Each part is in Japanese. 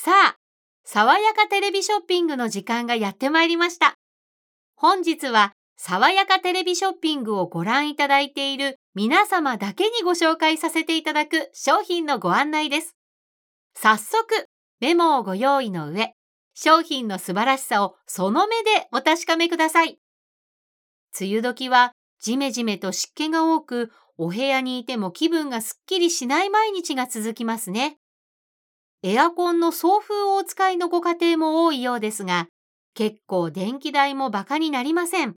さあ、爽やかテレビショッピングの時間がやってまいりました。本日は、爽やかテレビショッピングをご覧いただいている皆様だけにご紹介させていただく商品のご案内です。早速、メモをご用意の上、商品の素晴らしさをその目でお確かめください。梅雨時はジメジメと湿気が多く、お部屋にいても気分がすっきりしない毎日が続きますね。エアコンの送風をお使いのご家庭も多いようですが、結構電気代も馬鹿になりません。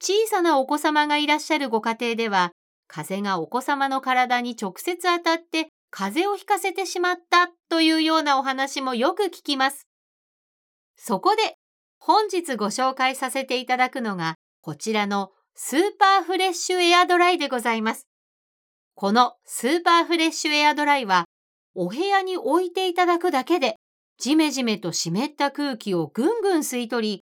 小さなお子様がいらっしゃるご家庭では、風がお子様の体に直接当たって風邪をひかせてしまったというようなお話もよく聞きます。そこで本日ご紹介させていただくのがこちらのスーパーフレッシュエアドライでございます。このスーパーフレッシュエアドライは、お部屋に置いていただくだけで、ジメジメと湿った空気をぐんぐん吸い取り、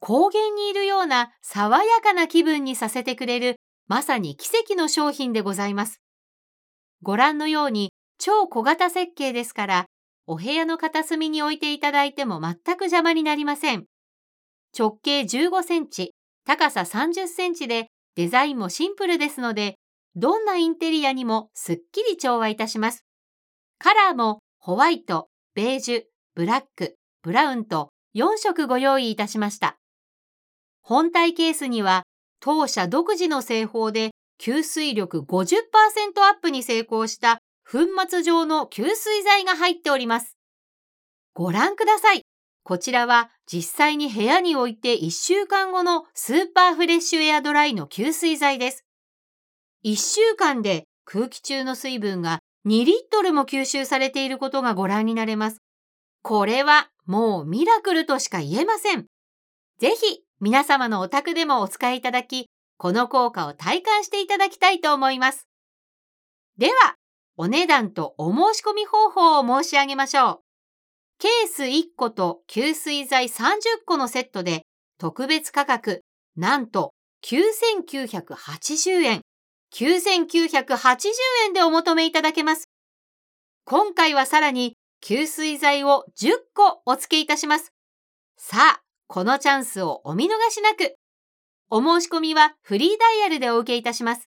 高原にいるような爽やかな気分にさせてくれる、まさに奇跡の商品でございます。ご覧のように超小型設計ですから、お部屋の片隅に置いていただいても全く邪魔になりません。直径15センチ、高さ30センチでデザインもシンプルですので、どんなインテリアにもすっきり調和いたします。カラーもホワイト、ベージュ、ブラック、ブラウンと4色ご用意いたしました。本体ケースには当社独自の製法で吸水力50%アップに成功した粉末状の吸水剤が入っております。ご覧ください。こちらは実際に部屋に置いて1週間後のスーパーフレッシュエアドライの吸水剤です。1週間で空気中の水分が2リットルも吸収されていることがご覧になれます。これはもうミラクルとしか言えません。ぜひ皆様のお宅でもお使いいただき、この効果を体感していただきたいと思います。では、お値段とお申し込み方法を申し上げましょう。ケース1個と吸水剤30個のセットで特別価格なんと9980円。9980円でお求めいただけます。今回はさらに吸水剤を10個お付けいたします。さあ、このチャンスをお見逃しなく。お申し込みはフリーダイヤルでお受けいたします。